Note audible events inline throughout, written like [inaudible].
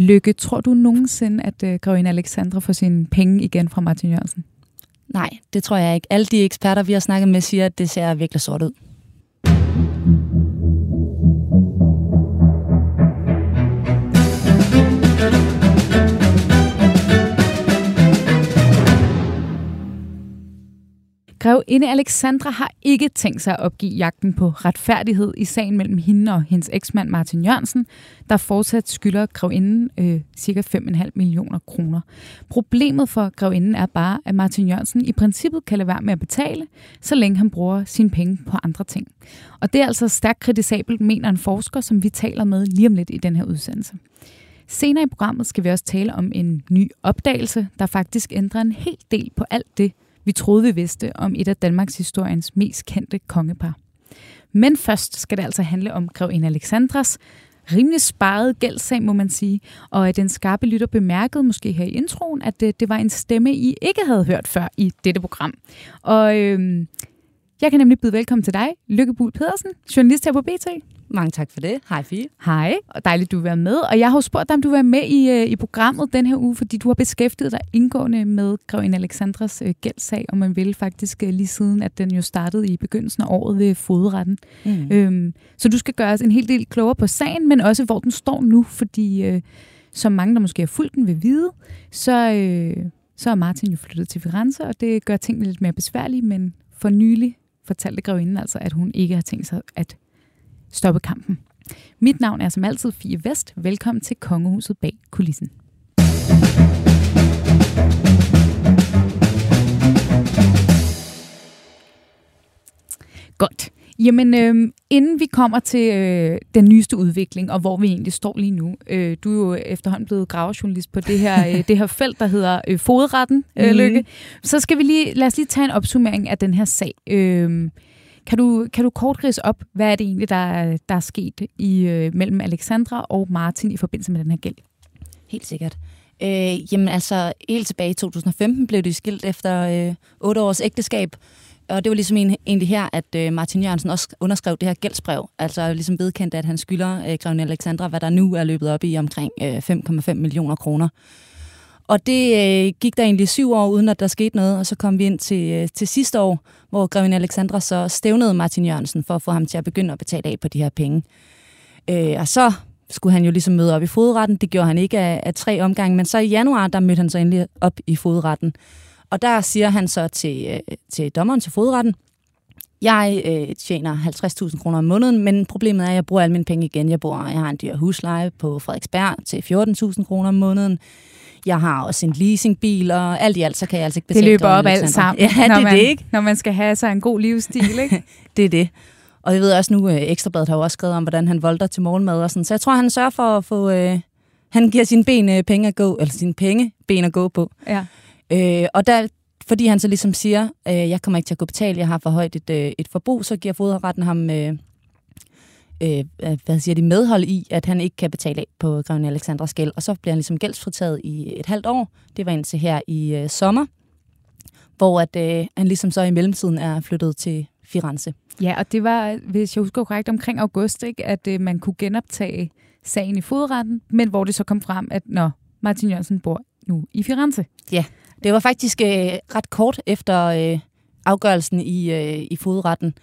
Lykke, tror du nogensinde, at øh, Grevinde Alexandra får sine penge igen fra Martin Jørgensen? Nej, det tror jeg ikke. Alle de eksperter, vi har snakket med, siger, at det ser virkelig sort ud. Grevinde Alexandra har ikke tænkt sig at opgive jagten på retfærdighed i sagen mellem hende og hendes eksmand Martin Jørgensen, der fortsat skylder Grevinden øh, ca. 5,5 millioner kroner. Problemet for Grevinden er bare, at Martin Jørgensen i princippet kan lade være med at betale, så længe han bruger sine penge på andre ting. Og det er altså stærkt kritisabelt, mener en forsker, som vi taler med lige om lidt i den her udsendelse. Senere i programmet skal vi også tale om en ny opdagelse, der faktisk ændrer en hel del på alt det, vi troede, vi vidste om et af Danmarks historiens mest kendte kongepar. Men først skal det altså handle om grevinde Alexandras rimelig sparet gældssag, må man sige, og at den skarpe lytter bemærkede måske her i introen, at det, det var en stemme, I ikke havde hørt før i dette program. Og øh, jeg kan nemlig byde velkommen til dig, Lykke Buhl Pedersen, journalist her på BT. Mange tak for det. Hej Fie. Hej, og dejligt, du vil være med. Og jeg har jo spurgt dig, om du vil være med i, øh, i programmet den her uge, fordi du har beskæftiget dig indgående med Grevinde Alexandras øh, gældssag, og man vil faktisk øh, lige siden, at den jo startede i begyndelsen af året ved fodretten. Mm. Øhm, så du skal gøre os en hel del klogere på sagen, men også hvor den står nu, fordi øh, som mange, der måske har fulgt den, vil vide, så, øh, så er Martin jo flyttet til Firenze, og det gør tingene lidt mere besværlige, men for nylig fortalte grevinden altså, at hun ikke har tænkt sig at stoppe kampen. Mit navn er som altid Fie Vest. Velkommen til Kongehuset bag kulissen. Godt. Jamen, øh, inden vi kommer til øh, den nyeste udvikling, og hvor vi egentlig står lige nu, øh, du er jo efterhånden blevet gravejournalist på det her, øh, [laughs] det her felt, der hedder øh, fodretten, øh, mm. Lykke. Så skal vi lige, lad os lige tage en opsummering af den her sag. Øh, kan du, kan du kort rise op, hvad er det egentlig, der, der er sket i, øh, mellem Alexandra og Martin i forbindelse med den her gæld? Helt sikkert. Øh, jamen altså, helt tilbage i 2015 blev de skilt efter øh, otte års ægteskab, og det var ligesom en, egentlig her, at øh, Martin Jørgensen også underskrev det her gældsbrev. Altså ligesom vedkendte, at han skylder øh, Grevne Alexandra, hvad der nu er løbet op i omkring øh, 5,5 millioner kroner. Og det øh, gik der egentlig syv år, uden at der skete noget, og så kom vi ind til, øh, til sidste år, hvor Grevinde Alexandra så stævnede Martin Jørgensen for at få ham til at begynde at betale af på de her penge. Øh, og så skulle han jo ligesom møde op i fodretten. Det gjorde han ikke af, af tre omgange, men så i januar, der mødte han så endelig op i fodretten. Og der siger han så til, øh, til dommeren til fodretten, jeg øh, tjener 50.000 kroner om måneden, men problemet er, at jeg bruger alle mine penge igen. Jeg, bor, jeg har en dyr husleje på Frederiksberg til 14.000 kroner om måneden. Jeg har også en leasingbil, og alt i alt, så kan jeg altså ikke betale Det løber op alt sammen, [laughs] ja, det når, er man, det, ikke? når man skal have sig en god livsstil, ikke? [laughs] det er det. Og jeg ved også nu, at Ekstrabladet har jo også skrevet om, hvordan han volder til morgenmad og sådan. Så jeg tror, han sørger for at få... Øh, han giver sine ben øh, penge at gå, eller sine penge ben at gå på. Ja. Øh, og der, fordi han så ligesom siger, øh, jeg kommer ikke til at gå betale, jeg har for højt et, øh, et forbrug, så giver fodretten ham øh, øh, hvad siger de, medhold i, at han ikke kan betale af på Grevne Alexandras gæld. Og så bliver han ligesom gældsfritaget i et halvt år. Det var indtil her i øh, sommer, hvor at, øh, han ligesom så i mellemtiden er flyttet til Firenze. Ja, og det var, hvis jeg husker korrekt, omkring august, ikke, at øh, man kunne genoptage sagen i fodretten, men hvor det så kom frem, at når Martin Jørgensen bor nu i Firenze. Ja, det var faktisk øh, ret kort efter øh, afgørelsen i, øh, i fodretten.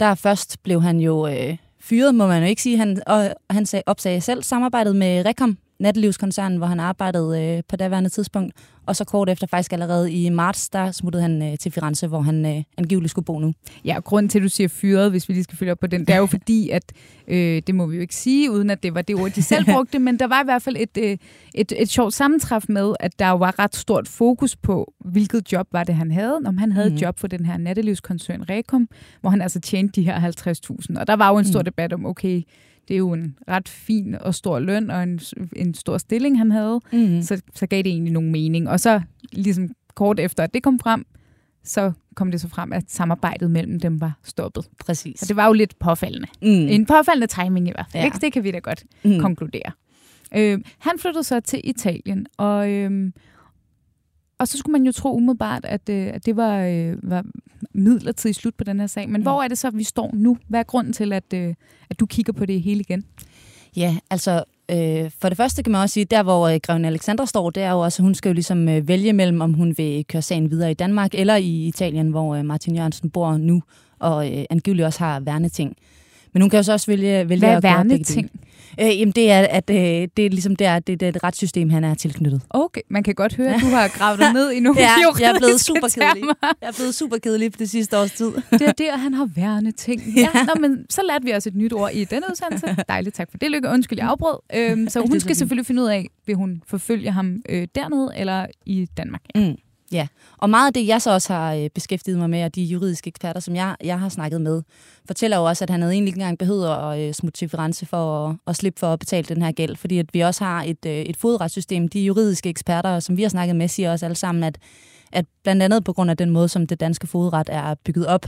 Der først blev han jo øh, fyret, må man jo ikke sige. Han, og han sag, opsagde selv samarbejdet med Rekom, nattelivskoncernen, hvor han arbejdede øh, på daværende tidspunkt. Og så kort efter, faktisk allerede i marts, der smuttede han øh, til Firenze, hvor han øh, angiveligt skulle bo nu. Ja, og grunden til, at du siger fyret, hvis vi lige skal følge op på den, det er jo [laughs] fordi, at øh, det må vi jo ikke sige, uden at det var det ord, de selv [laughs] brugte, men der var i hvert fald et, øh, et, et sjovt sammentræf med, at der var ret stort fokus på, hvilket job var det, han havde. Om han havde mm. et job for den her nattelivskoncern Rekom, hvor han altså tjente de her 50.000. Og der var jo en stor mm. debat om, okay, det er jo en ret fin og stor løn og en, en stor stilling, han havde. Mm. Så, så gav det egentlig nogen mening. Og så ligesom kort efter, at det kom frem, så kom det så frem, at samarbejdet mellem dem var stoppet. Præcis. Og det var jo lidt påfaldende. Mm. En påfaldende timing i hvert fald. Ja. Ikke? Det kan vi da godt mm. konkludere. Øh, han flyttede så til Italien, og, øh, og så skulle man jo tro umiddelbart, at, øh, at det var, øh, var midlertidigt slut på den her sag. Men mm. hvor er det så, vi står nu? Hvad er grunden til, at, øh, at du kigger på det hele igen? Ja, altså Øh, for det første kan man også sige, der hvor øh, Greven Alexandra står, det er jo også, at hun skal jo ligesom øh, vælge mellem, om hun vil køre sagen videre i Danmark eller i Italien, hvor øh, Martin Jørgensen bor nu, og øh, angiveligt også har værneting. Men hun kan jo så også vælge, vælge Hvad er at gøre værneting? Øh, jamen det er, at øh, det er ligesom der, det, det er et retssystem, han er tilknyttet. Okay, man kan godt høre, at du [laughs] har gravet dig ned i nogle Ja, jeg er blevet super kedelig. Jeg er blevet super kedelig på det sidste års tid. [laughs] Det er der, han har værende ting. Ja, nå, men så lærte vi også et nyt ord i denne udsendelse. [laughs] Dejligt, tak for det, Lykke. Undskyld, jeg afbrød. Øhm, så det er hun så skal fint. selvfølgelig finde ud af, vil hun forfølge ham øh, dernede eller i Danmark. Ja. Mm, ja, og meget af det, jeg så også har øh, beskæftiget mig med, og de juridiske eksperter, som jeg, jeg har snakket med, fortæller jo også, at han havde egentlig ikke engang behøvet at øh, smutte til Firenze for at, at slippe for at betale den her gæld, fordi at vi også har et, øh, et fodretssystem. De juridiske eksperter, som vi har snakket med, siger også alle sammen, at, at blandt andet på grund af den måde, som det danske fodret er bygget op,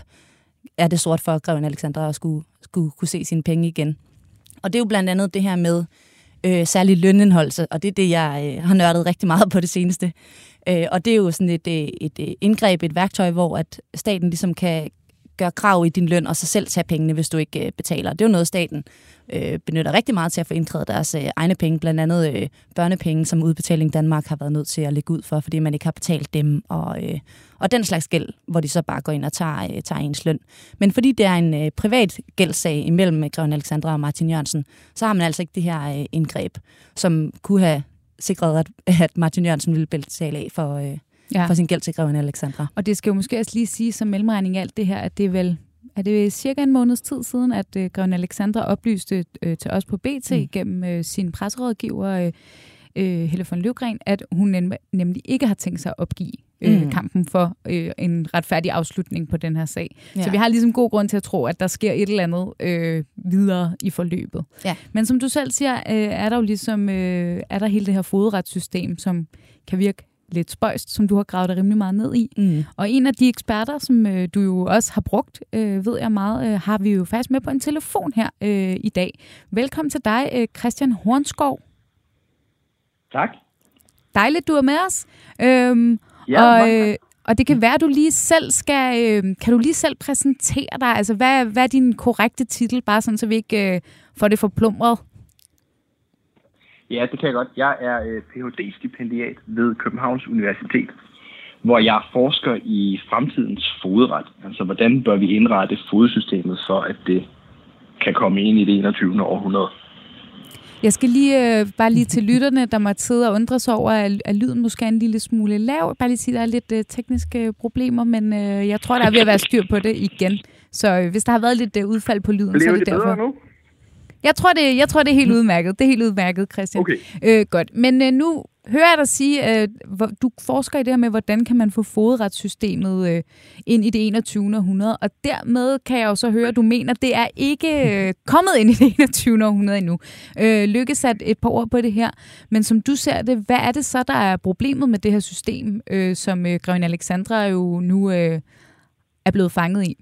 er det sort for Greven Alexandra at skulle, skulle kunne se sine penge igen. Og det er jo blandt andet det her med øh, særlig lønindholdelse, og det er det, jeg øh, har nørdet rigtig meget på det seneste. Øh, og det er jo sådan et, øh, et, et indgreb, et værktøj, hvor at staten ligesom kan gøre krav i din løn, og så selv tage pengene, hvis du ikke øh, betaler. Det er jo noget, staten øh, benytter rigtig meget til at få indkrævet deres øh, egne penge, blandt andet øh, børnepenge, som Udbetaling Danmark har været nødt til at lægge ud for, fordi man ikke har betalt dem, og, øh, og den slags gæld, hvor de så bare går ind og tager, øh, tager ens løn. Men fordi det er en øh, privat gældssag imellem Grøn Alexandra og Martin Jørgensen, så har man altså ikke det her øh, indgreb, som kunne have sikret, at, [laughs] at Martin Jørgensen ville betale af for, øh, Ja. for sin gæld til Greven Alexandra. Og det skal jo måske også lige sige som mellemregning alt det her, at det er vel er det cirka en måneds tid siden, at øh, Greven Alexandra oplyste øh, til os på BT mm. Mm. gennem øh, sin presserådgiver øh, øh, Helle von Løvgren, at hun nem, nemlig ikke har tænkt sig at opgive øh, mm. Kampen for øh, en retfærdig afslutning på den her sag. Ja. Så vi har ligesom god grund til at tro, at der sker et eller andet øh, videre i forløbet. Ja. Men som du selv siger, øh, er der jo ligesom øh, er der hele det her fodretssystem, som kan virke lidt spøjst, som du har gravet dig rimelig meget ned i. Mm. Og en af de eksperter, som øh, du jo også har brugt, øh, ved jeg meget, øh, har vi jo faktisk med på en telefon her øh, i dag. Velkommen til dig, øh, Christian Hornskov. Tak. Dejligt, du er med os. Øhm, Ja, og, øh, og det kan være, at du lige selv skal... Øh, kan du lige selv præsentere dig? Altså, hvad, hvad er din korrekte titel? Bare sådan, så vi ikke øh, får det forplumret. Ja, det kan jeg godt. Jeg er øh, Ph.D.-stipendiat ved Københavns Universitet, hvor jeg forsker i fremtidens fodret. Altså, hvordan bør vi indrette fodsystemet for, at det kan komme ind i det 21. århundrede. Jeg skal lige, øh, bare lige til lytterne, der måtte sidde og undre sig over, at, at lyden måske er en lille smule lav. Bare lige sige, at der er lidt øh, tekniske problemer, men øh, jeg tror, der er ved at være styr på det igen. Så øh, hvis der har været lidt øh, udfald på lyden, så Bliver er det det derfor. nu? Jeg tror, det, jeg tror, det er helt udmærket. Det er helt udmærket, Christian. Okay. Øh, godt. Men øh, nu hører jeg dig sige, øh, du forsker i det her med, hvordan kan man få fodretssystemet øh, ind i det 21. århundrede, og dermed kan jeg jo så høre, at du mener, det er ikke øh, [laughs] kommet ind i det 21. århundrede endnu. Øh, Lykke sat et par ord på det her, men som du ser det, hvad er det så, der er problemet med det her system, øh, som øh, Greven Alexandra jo nu øh, er blevet fanget i?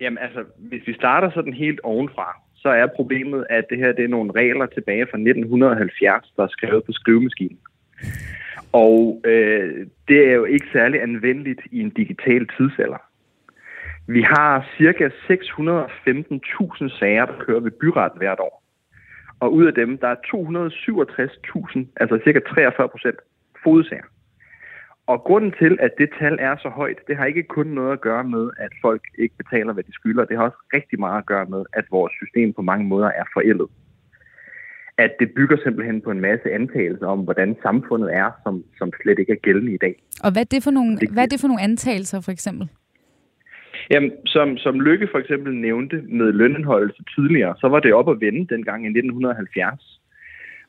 Jamen altså, hvis vi starter sådan helt ovenfra, så er problemet, at det her det er nogle regler tilbage fra 1970, der er skrevet på skrivemaskinen. Og øh, det er jo ikke særlig anvendeligt i en digital tidsalder. Vi har cirka 615.000 sager, der kører ved byretten hvert år. Og ud af dem, der er 267.000, altså cirka 43 procent, fodsager. Og grunden til, at det tal er så højt, det har ikke kun noget at gøre med, at folk ikke betaler, hvad de skylder. Det har også rigtig meget at gøre med, at vores system på mange måder er forældet. At det bygger simpelthen på en masse antagelser om, hvordan samfundet er, som, som slet ikke er gældende i dag. Og hvad er det for nogle, Det- hvad er det for nogle antagelser, for eksempel? Jamen, som, som Lykke for eksempel nævnte med lønindholdelse tidligere, så var det op at vende dengang i 1970.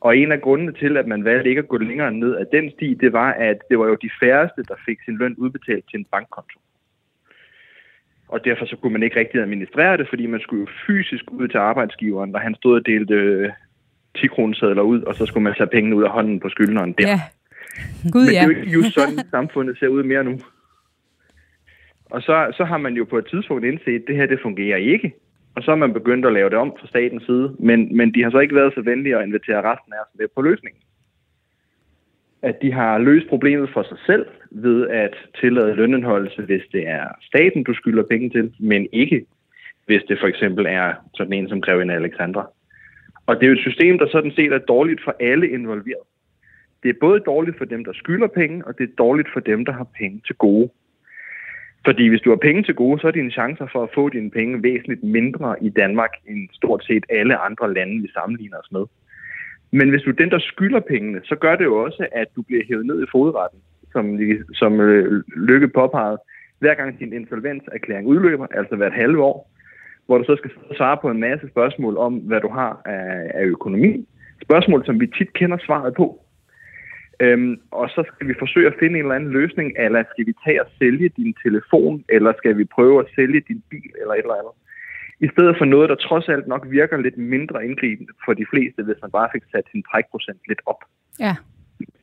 Og en af grundene til, at man valgte ikke at gå længere ned af den sti, det var, at det var jo de færreste, der fik sin løn udbetalt til en bankkonto. Og derfor så kunne man ikke rigtig administrere det, fordi man skulle jo fysisk ud til arbejdsgiveren, når han stod og delte øh, 10 kronesedler ud, og så skulle man tage pengene ud af hånden på skyldneren der. Ja. Gud, Men ja. det er jo just sådan, [laughs] samfundet ser ud mere nu. Og så, så har man jo på et tidspunkt indset, at det her det fungerer ikke. Og så er man begyndt at lave det om fra statens side. Men, men de har så ikke været så venlige at invitere resten af os med på løsningen. At de har løst problemet for sig selv ved at tillade lønindholdelse, hvis det er staten, du skylder penge til, men ikke hvis det for eksempel er sådan en som Grevinde Alexandra. Og det er jo et system, der sådan set er dårligt for alle involveret. Det er både dårligt for dem, der skylder penge, og det er dårligt for dem, der har penge til gode. Fordi hvis du har penge til gode, så er dine chancer for at få dine penge væsentligt mindre i Danmark end stort set alle andre lande, vi sammenligner os med. Men hvis du er den, der skylder pengene, så gør det jo også, at du bliver hævet ned i fodretten, som, som øh, Lykke påpegede, hver gang din insolvenserklæring udløber, altså hvert halve år, hvor du så skal svare på en masse spørgsmål om, hvad du har af, af økonomi. Spørgsmål, som vi tit kender svaret på. Øhm, og så skal vi forsøge at finde en eller anden løsning, eller skal vi tage og sælge din telefon, eller skal vi prøve at sælge din bil, eller et eller andet. I stedet for noget, der trods alt nok virker lidt mindre indgribende for de fleste, hvis man bare fik sat sin trækprocent lidt op. Ja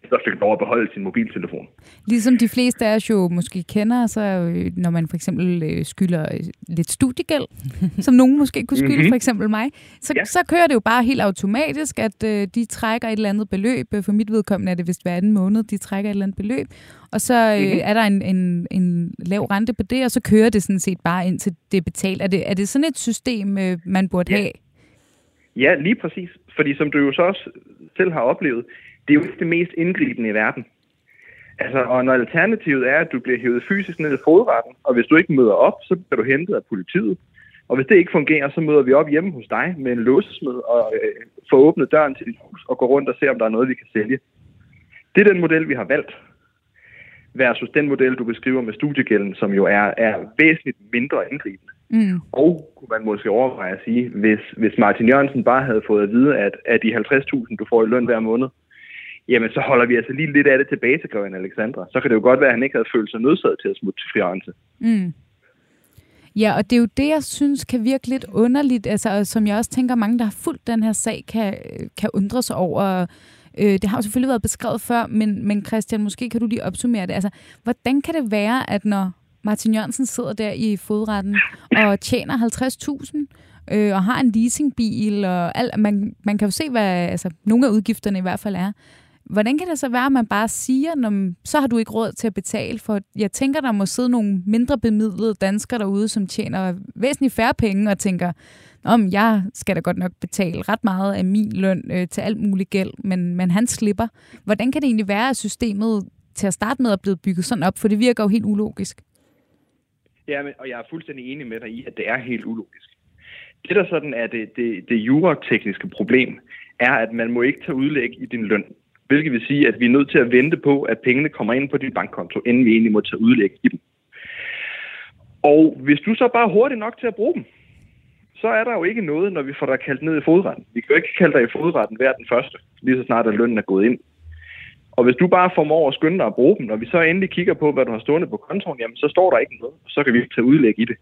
så fik lov at beholde sin mobiltelefon. Ligesom de fleste af os jo måske kender, så øh, når man for eksempel øh, skylder øh, lidt studiegæld, [laughs] som nogen måske kunne skylde, mm-hmm. for eksempel mig, så, ja. så kører det jo bare helt automatisk, at øh, de trækker et eller andet beløb. For mit vedkommende er det vist hver anden måned, de trækker et eller andet beløb. Og så øh, mm-hmm. er der en, en, en lav rente på det, og så kører det sådan set bare indtil det er betalt. Er det, er det sådan et system, øh, man burde ja. have? Ja, lige præcis. Fordi som du jo så også selv har oplevet, det er jo ikke det mest indgribende i verden. Altså, og når alternativet er, at du bliver hævet fysisk ned i fodretten, og hvis du ikke møder op, så bliver du hentet af politiet. Og hvis det ikke fungerer, så møder vi op hjemme hos dig med en låsesmed og øh, får åbnet døren til dit hus og går rundt og ser, om der er noget, vi kan sælge. Det er den model, vi har valgt. Versus den model, du beskriver med studiegælden, som jo er, er væsentligt mindre indgribende. Mm. Og kunne man måske overveje at sige, hvis, hvis Martin Jørgensen bare havde fået at vide, at af de 50.000, du får i løn hver måned, jamen så holder vi altså lige lidt af det tilbage til Grøn Alexandra. Så kan det jo godt være, at han ikke havde følt sig nødsaget til at smutte til Firenze. Mm. Ja, og det er jo det, jeg synes kan virke lidt underligt, altså, som jeg også tænker, mange, der har fulgt den her sag, kan, kan undre sig over. Øh, det har jo selvfølgelig været beskrevet før, men, men Christian, måske kan du lige opsummere det. Altså, hvordan kan det være, at når Martin Jørgensen sidder der i fodretten og tjener 50.000, øh, og har en leasingbil, og alt, man, man kan jo se, hvad altså, nogle af udgifterne i hvert fald er. Hvordan kan det så være, at man bare siger, når, så har du ikke råd til at betale for... Jeg tænker, der må sidde nogle mindre bemidlede danskere derude, som tjener væsentligt færre penge og tænker, om jeg skal da godt nok betale ret meget af min løn øh, til alt muligt gæld, men, men han slipper. Hvordan kan det egentlig være, at systemet til at starte med er blevet bygget sådan op? For det virker jo helt ulogisk. Ja, men, og jeg er fuldstændig enig med dig i, at det er helt ulogisk. Det, der sådan er det, det, det juratekniske problem, er, at man må ikke tage udlæg i din løn. Hvilket vil sige, at vi er nødt til at vente på, at pengene kommer ind på din bankkonto, inden vi egentlig må tage udlæg i dem. Og hvis du så bare er hurtigt nok til at bruge dem, så er der jo ikke noget, når vi får dig kaldt ned i fodretten. Vi kan jo ikke kalde dig i fodretten hver den første, lige så snart at lønnen er gået ind. Og hvis du bare formår at skynde dig at bruge dem, når vi så endelig kigger på, hvad du har stående på kontoen, jamen så står der ikke noget, og så kan vi ikke tage udlæg i det.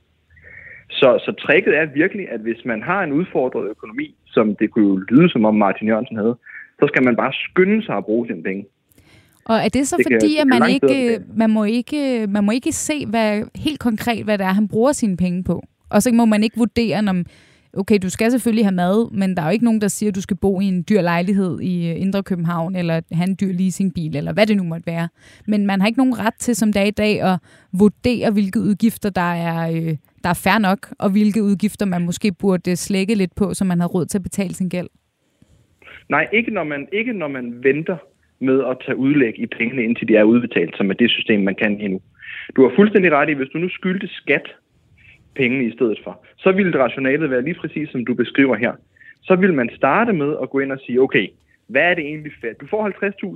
Så, så tricket er virkelig, at hvis man har en udfordret økonomi, som det kunne jo lyde som om Martin Jørgensen havde, så skal man bare skynde sig at bruge sine penge. Og er det så det fordi, kan, at man ikke, man må ikke, man må ikke se hvad, helt konkret, hvad det er, han bruger sine penge på? Og så må man ikke vurdere, om okay, du skal selvfølgelig have mad, men der er jo ikke nogen, der siger, at du skal bo i en dyr lejlighed i øh, Indre København, eller have en dyr leasingbil, eller hvad det nu måtte være. Men man har ikke nogen ret til, som dag i dag, at vurdere, hvilke udgifter, der er, øh, der er fair nok, og hvilke udgifter, man måske burde slække lidt på, så man har råd til at betale sin gæld. Nej, ikke når man, ikke når man venter med at tage udlæg i pengene, indtil de er udbetalt, som er det system, man kan endnu. Du har fuldstændig ret i, hvis du nu skyldte skat pengene i stedet for, så ville det rationalet være lige præcis, som du beskriver her. Så vil man starte med at gå ind og sige, okay, hvad er det egentlig fair? Du får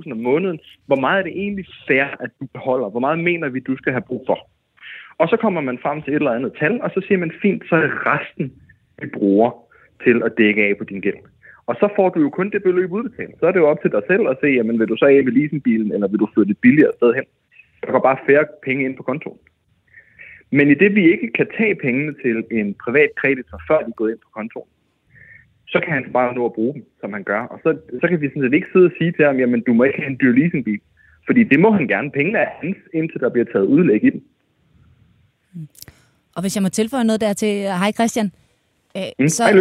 50.000 om måneden. Hvor meget er det egentlig fair, at du beholder? Hvor meget mener vi, du skal have brug for? Og så kommer man frem til et eller andet tal, og så siger man, fint, så er resten, vi bruger til at dække af på din gæld. Og så får du jo kun det beløb udbetalt. Så er det jo op til dig selv at se, jamen vil du så af med leasingbilen, eller vil du flytte et billigere sted hen? Der går bare færre penge ind på kontoen. Men i det, vi ikke kan tage pengene til en privat kreditor, før de er gået ind på kontoen, så kan han bare nå at bruge dem, som han gør. Og så, så kan vi sådan set ikke sidde og sige til ham, jamen du må ikke have en dyr leasingbil. Fordi det må han gerne. Pengene er hans, indtil der bliver taget udlæg i dem. Og hvis jeg må tilføje noget der til, hej Christian. Øh, mm, så, hej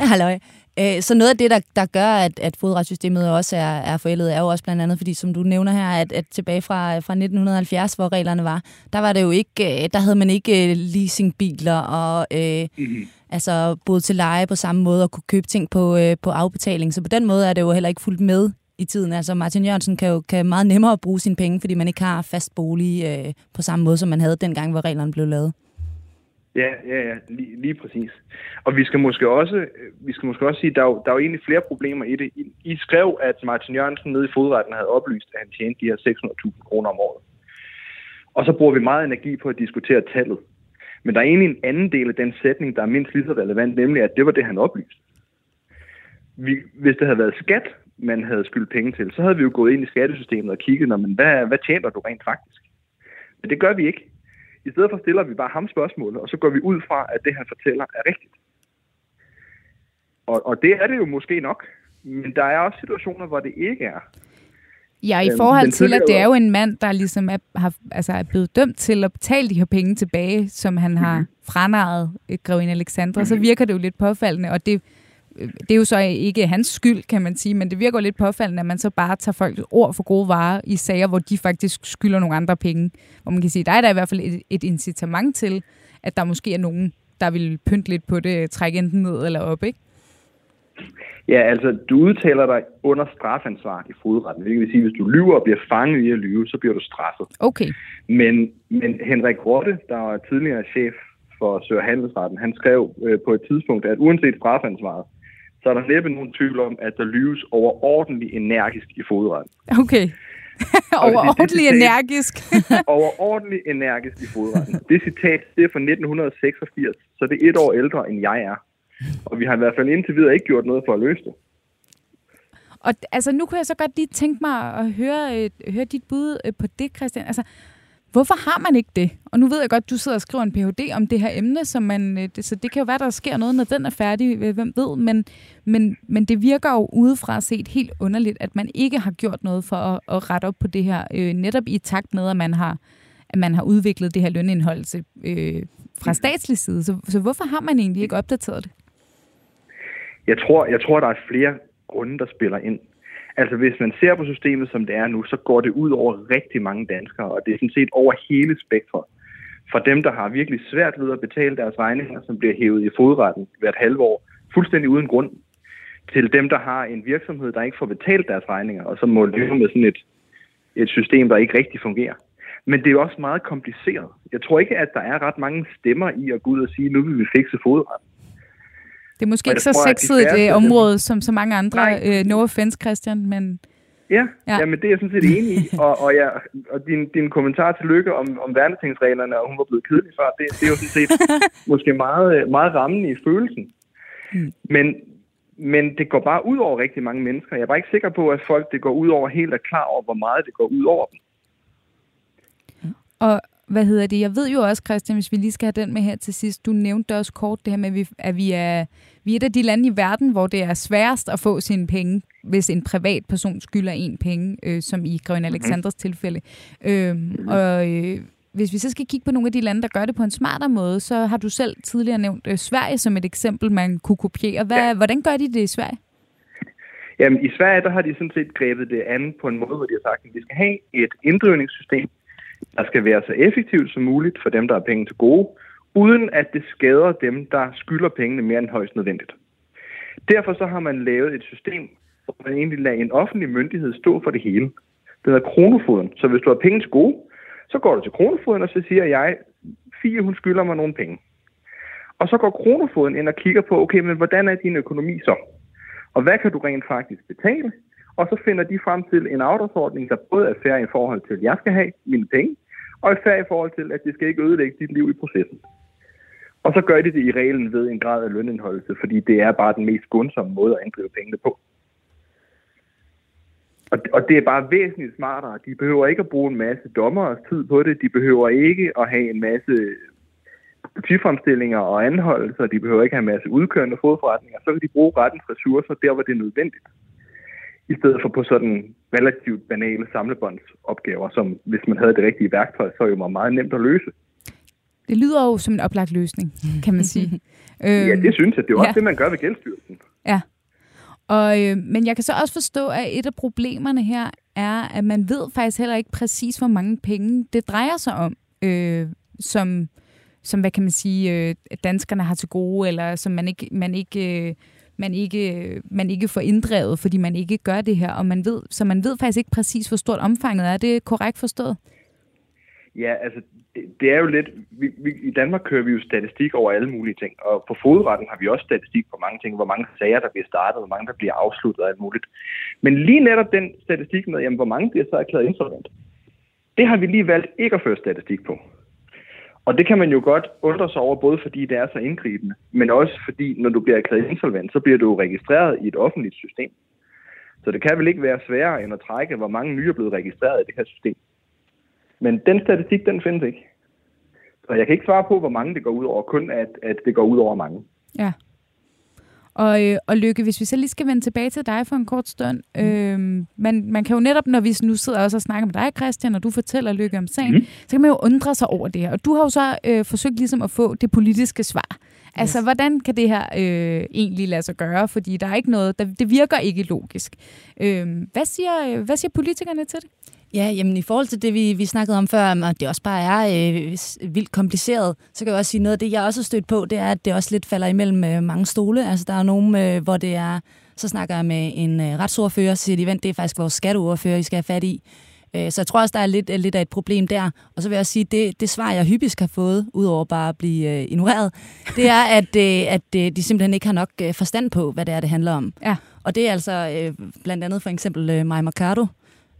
[laughs] Halløj. Øh, så noget af det, der, der gør, at, at fodretsystemet også er, er forældet, er jo også blandt andet, fordi som du nævner her, at, at tilbage fra, fra 1970, hvor reglerne var, der var det jo ikke, øh, der havde man ikke øh, leasingbiler og øh, mm-hmm. altså boet til leje på samme måde og kunne købe ting på, øh, på afbetaling. Så på den måde er det jo heller ikke fuldt med i tiden. Altså Martin Jørgensen kan jo kan meget nemmere bruge sine penge, fordi man ikke har fast bolig øh, på samme måde, som man havde dengang, hvor reglerne blev lavet. Ja, ja, ja, lige, lige præcis. Og vi skal måske også, øh, vi skal måske også sige, at der er, jo, der er jo egentlig flere problemer i det. I, I skrev, at Martin Jørgensen nede i fodretten havde oplyst, at han tjente de her 600.000 kroner om året. Og så bruger vi meget energi på at diskutere tallet. Men der er egentlig en anden del af den sætning, der er mindst lige så relevant, nemlig at det var det, han oplyste. Vi, hvis det havde været skat, man havde skyldt penge til, så havde vi jo gået ind i skattesystemet og kigget, når, men hvad, hvad tjener du rent faktisk? Men det gør vi ikke. I stedet for stiller vi bare ham spørgsmålet, og så går vi ud fra, at det, han fortæller, er rigtigt. Og, og det er det jo måske nok, men der er også situationer, hvor det ikke er. Ja, i øhm, forhold til, at det er jo en mand, der ligesom er, har, altså er blevet dømt til at betale de her penge tilbage, som han har mm-hmm. franaret øh, Grevin Alexandra, mm-hmm. så virker det jo lidt påfaldende, og det, det er jo så ikke hans skyld, kan man sige, men det virker lidt påfaldende, at man så bare tager folks ord for gode varer i sager, hvor de faktisk skylder nogle andre penge. Hvor man kan sige, der er der i hvert fald et, et incitament til, at der måske er nogen, der vil pynte lidt på det, trække enten ned eller op, ikke? Ja, altså, du udtaler dig under strafansvar i fodretten. Det vil sige, hvis du lyver og bliver fanget i at lyve, så bliver du straffet. Okay. Men, men Henrik Rotte, der var tidligere chef for Sør Handelsretten, han skrev øh, på et tidspunkt, at uanset strafansvaret, så er der næppe nogen tvivl om, at der lyves overordentligt energisk i fodretten. Okay. [laughs] overordentligt energisk. [laughs] overordentligt energisk i fodretten. Det citat, det er fra 1986, så det er et år ældre, end jeg er. Og vi har i hvert fald indtil videre ikke gjort noget for at løse det. Og altså, nu kunne jeg så godt lige tænke mig at høre, øh, høre dit bud øh, på det, Christian. Altså, Hvorfor har man ikke det? Og nu ved jeg godt, at du sidder og skriver en Ph.D. om det her emne, så, man, øh, så det kan jo være, der sker noget, når den er færdig, øh, hvem ved. Men, men, men det virker jo udefra set helt underligt, at man ikke har gjort noget for at, at rette op på det her, øh, netop i takt med, at man har, at man har udviklet det her lønindholdelse øh, fra statslig side. Så, så hvorfor har man egentlig ikke opdateret det? Jeg tror, jeg tror, der er flere grunde, der spiller ind. Altså hvis man ser på systemet, som det er nu, så går det ud over rigtig mange danskere, og det er sådan set over hele spektret. For dem, der har virkelig svært ved at betale deres regninger, som bliver hævet i fodretten hvert halvår, fuldstændig uden grund, til dem, der har en virksomhed, der ikke får betalt deres regninger, og som må leve med sådan et, et system, der ikke rigtig fungerer. Men det er også meget kompliceret. Jeg tror ikke, at der er ret mange stemmer i at gå ud og sige, nu vil vi fikse fodretten. Det er måske ikke så sexet et øh, område som så mange andre. Uh, no offense, Christian, men... Ja, ja. men det er jeg sådan set enig i. [laughs] Og, og, ja, og din, din kommentar til Lykke om, om værnetingsreglerne, og hun var blevet kedelig før, det, det er jo sådan set [laughs] måske meget, meget rammende i følelsen. Mm. Men, men det går bare ud over rigtig mange mennesker. Jeg er bare ikke sikker på, at folk det går ud over helt er klar over, hvor meget det går ud over dem. Og hvad hedder det? Jeg ved jo også, Christian, hvis vi lige skal have den med her til sidst, du nævnte også kort det her med, at vi er, vi er et af de lande i verden, hvor det er sværest at få sine penge, hvis en privat person skylder en penge, øh, som i Grøn Alexanders mm-hmm. tilfælde. Øh, og øh, hvis vi så skal kigge på nogle af de lande, der gør det på en smartere måde, så har du selv tidligere nævnt øh, Sverige som et eksempel, man kunne kopiere. Hvad, ja. Hvordan gør de det i Sverige? Jamen, i Sverige, der har de sådan set grebet det an på en måde, hvor de har sagt, at vi skal have et inddrivningssystem, der skal være så effektivt som muligt for dem, der har penge til gode, uden at det skader dem, der skylder pengene mere end højst nødvendigt. Derfor så har man lavet et system, hvor man egentlig lader en offentlig myndighed stå for det hele. Det hedder kronofoden. Så hvis du har penge til gode, så går du til kronofoden, og så siger jeg, Fie, hun skylder mig nogle penge. Og så går kronofoden ind og kigger på, okay, men hvordan er din økonomi så? Og hvad kan du rent faktisk betale? Og så finder de frem til en afdragsordning, der både er færre i forhold til, at jeg skal have mine penge, og er færre i forhold til, at det skal ikke ødelægge dit liv i processen. Og så gør de det i reglen ved en grad af lønindholdelse, fordi det er bare den mest skånsomme måde at inddrive pengene på. Og det er bare væsentligt smartere. De behøver ikke at bruge en masse dommeres tid på det. De behøver ikke at have en masse politifremstillinger og anholdelser. De behøver ikke have en masse udkørende fodforretninger. Så kan de bruge rettens ressourcer der, hvor det er nødvendigt i stedet for på sådan relativt banale samlebåndsopgaver, som hvis man havde det rigtige værktøj, så jo meget nemt at løse. Det lyder jo som en oplagt løsning, kan man sige. øhm, [laughs] ja, det synes jeg. Det er jo også ja. det, man gør ved gældstyrelsen. Ja. Og, øh, men jeg kan så også forstå, at et af problemerne her er, at man ved faktisk heller ikke præcis, hvor mange penge det drejer sig om, øh, som, som, hvad kan man sige, øh, danskerne har til gode, eller som man ikke, man ikke, øh, man ikke, man ikke får inddrevet, fordi man ikke gør det her. Og man ved, så man ved faktisk ikke præcis, hvor stort omfanget er. Det er korrekt forstået? Ja, altså det, det er jo lidt, vi, vi, i Danmark kører vi jo statistik over alle mulige ting, og på fodretten har vi også statistik på mange ting, hvor mange sager, der bliver startet, hvor mange, der bliver afsluttet og alt muligt. Men lige netop den statistik med, jamen, hvor mange bliver så erklæret insolvent, det har vi lige valgt ikke at føre statistik på. Og det kan man jo godt undre sig over, både fordi det er så indgribende, men også fordi, når du bliver erklæret insolvent, så bliver du registreret i et offentligt system. Så det kan vel ikke være sværere end at trække, hvor mange nye er blevet registreret i det her system. Men den statistik, den findes ikke. Så jeg kan ikke svare på, hvor mange det går ud over, kun at, at det går ud over mange. Ja. Og, øh, og Lykke, hvis vi så lige skal vende tilbage til dig for en kort stund. Mm. Øh, man, man kan jo netop, når vi nu sidder også og snakker med dig, Christian, og du fortæller Lykke om sagen, mm. så kan man jo undre sig over det her. Og du har jo så øh, forsøgt ligesom at få det politiske svar. Altså, yes. hvordan kan det her øh, egentlig lade sig gøre? Fordi der er ikke noget, der, det virker ikke logisk. Øh, hvad, siger, hvad siger politikerne til det? Ja, jamen i forhold til det, vi, vi snakkede om før, at det også bare er øh, vildt kompliceret, så kan jeg også sige noget af det, jeg også har stødt på, det er, at det også lidt falder imellem øh, mange stole. Altså der er nogen, øh, hvor det er, så snakker jeg med en øh, retsordfører, så siger de, vent, det er faktisk vores skatteordfører, I skal have fat i. Øh, så jeg tror også, der er lidt, lidt af et problem der. Og så vil jeg også sige, det, det svar, jeg hyppigst har fået, udover bare at blive øh, ignoreret, det er, [laughs] at, øh, at øh, de simpelthen ikke har nok øh, forstand på, hvad det er, det handler om. Ja. Og det er altså øh, blandt andet for eksempel øh, Maja Mercado,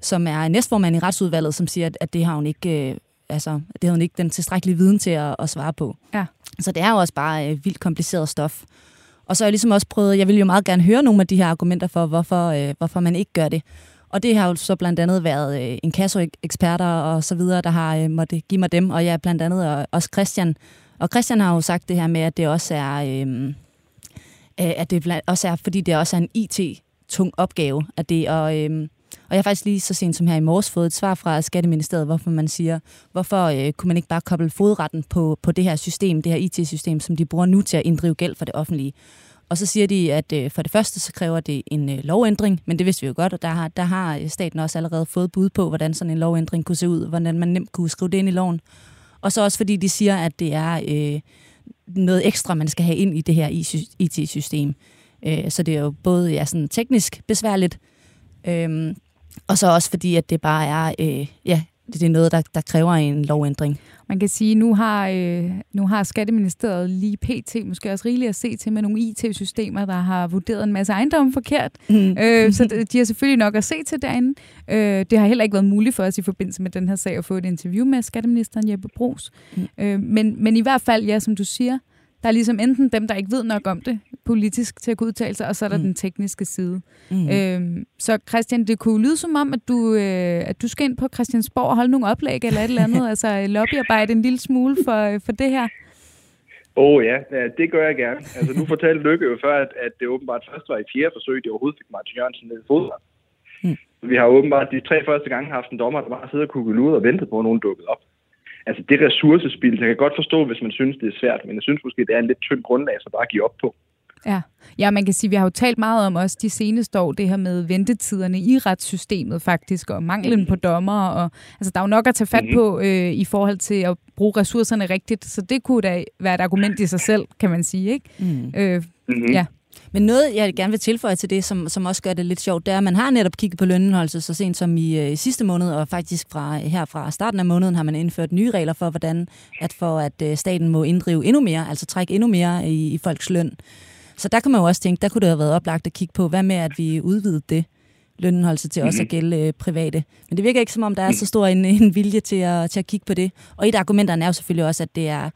som er næstformand i retsudvalget, som siger, at det har hun ikke, øh, altså, det har hun ikke den tilstrækkelige viden til at, at svare på. Ja. Så det er jo også bare øh, vildt kompliceret stof. Og så har jeg ligesom også prøvet, jeg vil jo meget gerne høre nogle af de her argumenter for, hvorfor, øh, hvorfor man ikke gør det. Og det har jo så blandt andet været øh, en kasseeksperter og så videre, der har øh, måtte give mig dem, og jeg ja, blandt andet og, også Christian. Og Christian har jo sagt det her med, at det også er, øh, øh at det blandt, også er, fordi det også er en IT-tung opgave, at det og, øh, og jeg har faktisk lige så sent som her i morges fået et svar fra Skatteministeriet, hvorfor man siger, hvorfor øh, kunne man ikke bare koble fodretten på, på det her system, det her IT-system, som de bruger nu til at inddrive gæld for det offentlige. Og så siger de, at øh, for det første, så kræver det en øh, lovændring, men det vidste vi jo godt, og der har, der har øh, staten også allerede fået bud på, hvordan sådan en lovændring kunne se ud, hvordan man nemt kunne skrive det ind i loven. Og så også fordi de siger, at det er øh, noget ekstra, man skal have ind i det her IT-system. Øh, så det er jo både ja, sådan teknisk besværligt, øh, og så også fordi, at det bare er, øh, ja, det er noget, der, der kræver en lovændring. Man kan sige, nu har øh, nu har Skatteministeriet lige pt. måske også rigeligt at se til med nogle IT-systemer, der har vurderet en masse ejendom forkert. Mm. Øh, så de har selvfølgelig nok at se til derinde. Øh, det har heller ikke været muligt for os i forbindelse med den her sag at få et interview med skatteministeren Jeppe Brugs. Mm. Øh, men, men i hvert fald, ja, som du siger, der er ligesom enten dem, der ikke ved nok om det politisk til at kunne udtale sig, og så er der mm. den tekniske side. Mm. Øhm, så Christian, det kunne lyde som om, at du, øh, at du skal ind på Christiansborg og holde nogle oplæg eller et eller andet, [laughs] altså lobbyarbejde en lille smule for, for det her. Åh oh, ja, ja, det gør jeg gerne. Altså nu fortalte Lykke jo før, at, at det åbenbart først var i fjerde forsøg, de overhovedet fik Martin Jørgensen ned i fodbold. Mm. Vi har åbenbart de tre første gange haft en dommer, der bare sidder og kunne ud og vente på, at nogen dukkede op altså det ressourcespil, jeg kan godt forstå, hvis man synes, det er svært, men jeg synes måske, det er en lidt tynd grundlag, så bare at give op på. Ja. ja, man kan sige, vi har jo talt meget om også de seneste år, det her med ventetiderne i retssystemet faktisk, og manglen på dommer, og altså, der er jo nok at tage fat mm-hmm. på øh, i forhold til at bruge ressourcerne rigtigt, så det kunne da være et argument i sig selv, kan man sige, ikke? Mm. Øh, mm-hmm. Ja. Men noget, jeg gerne vil tilføje til det, som, som også gør det lidt sjovt, det er, at man har netop kigget på lønindholdelse så sent som i øh, sidste måned, og faktisk fra her fra starten af måneden har man indført nye regler for, hvordan at for at øh, staten må inddrive endnu mere, altså trække endnu mere i, i folks løn. Så der kan man jo også tænke, der kunne det have været oplagt at kigge på, hvad med at vi udvidede det lønindholdelse til mm-hmm. også at mhm. gælde øh, private. Men det virker ikke som om, der er så stor en, en vilje til at, til at kigge på det. Og et af argumenterne er jo selvfølgelig også, at det er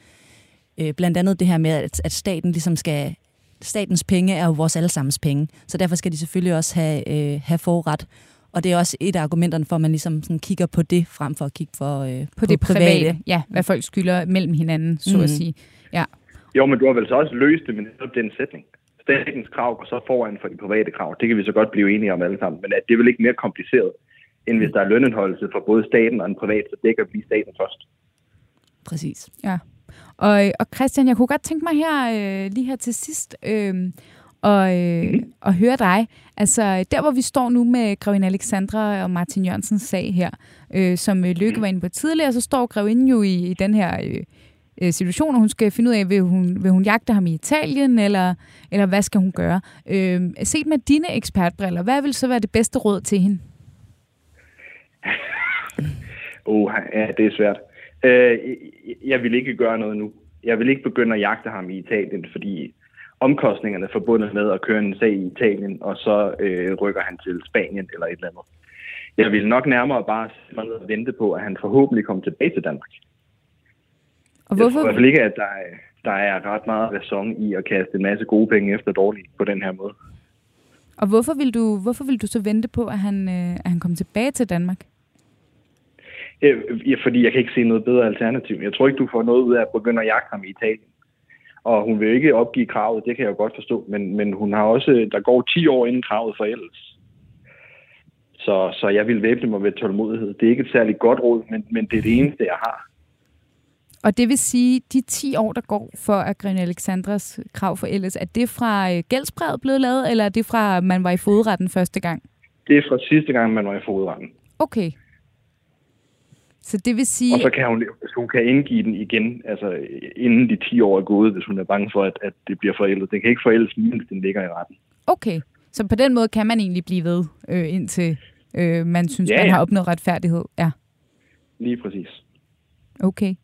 øh, blandt andet det her med, at, at staten ligesom skal statens penge er jo vores allesammens penge, så derfor skal de selvfølgelig også have, øh, have forret. Og det er også et af argumenterne for, at man ligesom sådan kigger på det, frem for at kigge for, øh, på, på det private. private. Ja, hvad folk skylder mellem hinanden, så mm. at mhm. sige. Ja. Jo, men du har vel så også løst det med den sætning. Statens krav går så foran for de private krav. Det kan vi så godt blive enige om alle sammen. Men at det er vel ikke mere kompliceret, end hvis der er lønindholdelse for både staten og den private, så dækker vi staten først. Præcis. Ja. Og, og Christian, jeg kunne godt tænke mig her øh, lige her til sidst øh, og, øh, mm. og høre dig. Altså, der hvor vi står nu med Grevinde Alexandra og Martin Jørgensens sag her, øh, som øh, Lykke var inde på tidligere, så står Grevinden jo i, i den her øh, øh, situation, og hun skal finde ud af, vil hun, vil hun jagte ham i Italien, eller, eller hvad skal hun gøre? Øh, set med dine ekspertbriller, hvad vil så være det bedste råd til hende? [laughs] oh, ja, det er svært. Øh, jeg vil ikke gøre noget nu. Jeg vil ikke begynde at jagte ham i Italien, fordi omkostningerne forbundet med at køre en sag i Italien, og så øh, rykker han til Spanien eller et eller andet. Jeg vil nok nærmere bare vente på, at han forhåbentlig kommer tilbage til Danmark. Og hvorfor? Jeg tror i hvert fald ikke, at der er, der er ret meget ræson i at kaste en masse gode penge efter dårlige på den her måde. Og hvorfor vil du, hvorfor vil du så vente på, at han, øh, at han kommer tilbage til Danmark? Ja, fordi jeg kan ikke se noget bedre alternativ. Jeg tror ikke, du får noget ud af at begynde at jagte ham i Italien. Og hun vil ikke opgive kravet, det kan jeg jo godt forstå. Men, men hun har også, der går 10 år inden kravet forældes. Så, så jeg vil væbne mig ved tålmodighed. Det er ikke et særligt godt råd, men, men det er det eneste, jeg har. Og det vil sige, de 10 år, der går for at Grine Alexandras krav for ellers, er det fra øh, gældsbrevet blevet lavet, eller er det fra, man var i fodretten første gang? Det er fra sidste gang, man var i fodretten. Okay. Så det vil sige... Og så kan hun, hun kan indgive den igen, altså inden de 10 år er gået, hvis hun er bange for, at, at det bliver forældet. Den kan ikke forældes, mens den ligger i retten. Okay, så på den måde kan man egentlig blive ved, øh, indtil øh, man synes, ja, ja. man har opnået retfærdighed. Ja. Lige præcis. Okay.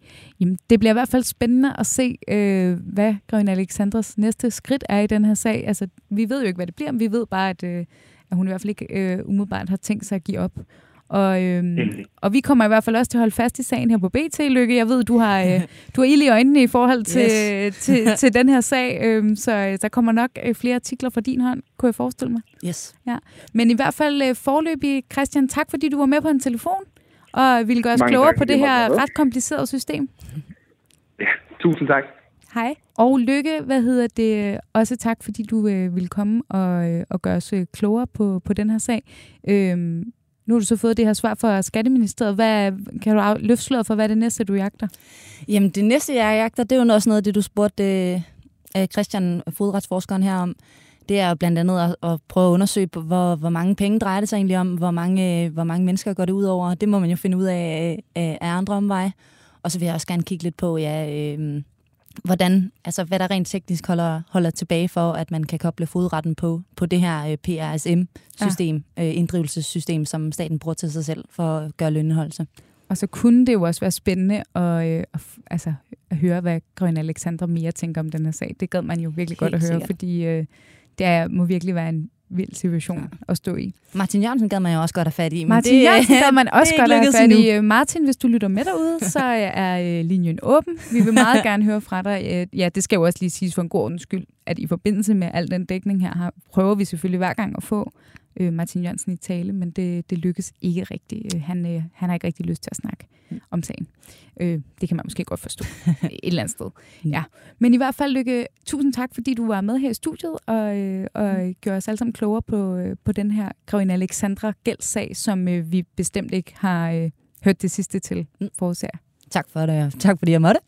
Jamen, det bliver i hvert fald spændende at se, øh, hvad Grøn Alexandras næste skridt er i den her sag. Altså, vi ved jo ikke, hvad det bliver, men vi ved bare, at, øh, at hun i hvert fald ikke øh, umiddelbart har tænkt sig at give op. Og, øhm, og vi kommer i hvert fald også til at holde fast i sagen her på BT, Lykke. Jeg ved, du har, øh, du har ild i øjnene i forhold til, yes. til, [laughs] til den her sag, øhm, så øh, der kommer nok øh, flere artikler fra din hånd, kunne jeg forestille mig. Yes. Ja. Men i hvert fald øh, forløbig, Christian, tak fordi du var med på en telefon og ville gøre os Mange klogere på det her ret komplicerede system. Ja, tusind tak. Hej. Og Lykke, hvad hedder det? Også tak, fordi du øh, ville komme og, øh, og gøre os øh, klogere på, på den her sag. Øhm, nu har du så fået det her svar fra Skatteministeriet. Hvad, kan du løfte for, hvad er det næste, du jagter? Jamen, det næste, jeg jagter, det er jo også noget af det, du spurgte øh, Christian, fodretsforskeren her om det er blandt andet at, at prøve at undersøge, hvor, hvor mange penge drejer det sig egentlig om, hvor mange, øh, hvor mange mennesker går det ud over. Det må man jo finde ud af øh, af andre omveje. Og så vil jeg også gerne kigge lidt på, ja, øh, hvordan, altså, hvad der rent teknisk holder, holder tilbage for, at man kan koble fodretten på, på det her øh, PRSM-system, ja. øh, inddrivelsessystem, som staten bruger til sig selv for at gøre lønneholdelse. Og så kunne det jo også være spændende at, øh, at, altså, at høre, hvad Grøn Alexandra mere tænker om den her sag. Det gad man jo virkelig Helt godt at høre, sikkert. fordi øh, det er, må virkelig være en vild situation ja. at stå i. Martin Jørgensen gad man jo også godt have fat i. Men Martin det, Jørgensen gad man [laughs] også godt have fat i. Øh, Martin, hvis du lytter med derude, [laughs] så er øh, linjen åben. Vi vil meget [laughs] gerne høre fra dig. Øh, ja, det skal jo også lige siges for en god ordens skyld, at i forbindelse med al den dækning her, har, prøver vi selvfølgelig hver gang at få øh, Martin Jørgensen i tale, men det, det lykkes ikke rigtigt. Øh, han, øh, han har ikke rigtig lyst til at snakke. Om sagen. Øh, det kan man måske godt forstå [laughs] et eller andet sted. Mm. Ja. Men i hvert fald, Lykke, tusind tak, fordi du var med her i studiet og, øh, og mm. gjorde os alle sammen klogere på, øh, på den her Grevinde Alexandra gældssag, som øh, vi bestemt ikke har øh, hørt det sidste til, mm. forudser. Tak for det. Tak fordi jeg måtte.